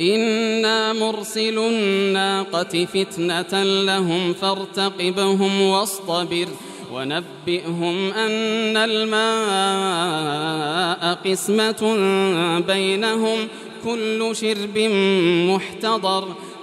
إنا مرسل الناقة فتنة لهم فارتقبهم واصطبر ونبئهم أن الماء قسمة بينهم كل شرب محتضر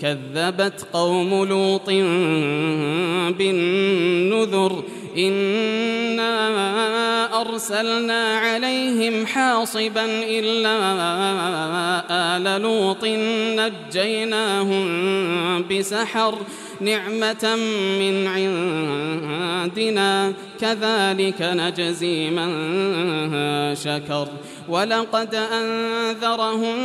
كذبت قوم لوط بالنذر إنا أرسلنا عليهم حاصبا إلا آل لوط نجيناهم بسحر نعمة من عندنا كذلك نجزي من شكر. ولقد أنذرهم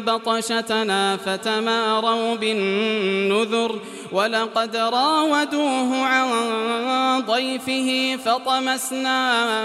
بطشتنا فتماروا بالنذر ولقد راودوه عن ضيفه فطمسنا